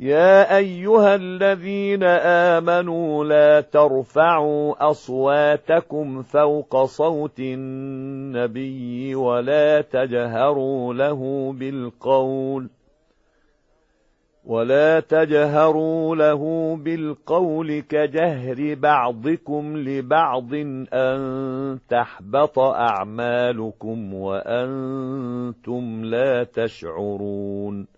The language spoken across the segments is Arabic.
يا أيها الذين آمنوا لا ترفعوا أصواتكم فوق صوت النبي ولا تجهروا له بالقول ولا تجهروا له بالقول كجهر بعضكم لبعض أن تحبط أعمالكم وأنتم لا تشعرون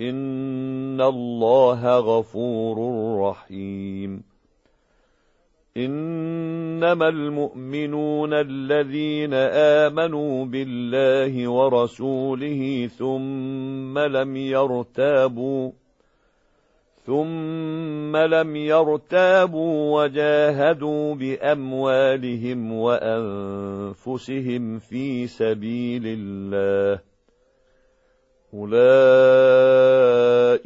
إن الله غفور رحيم إنما المؤمنون الذين آمنوا بالله ورسوله ثم لم يرتابوا ثم لم يرتابوا وجاهدوا بأموالهم وأنفسهم في سبيل الله أولئك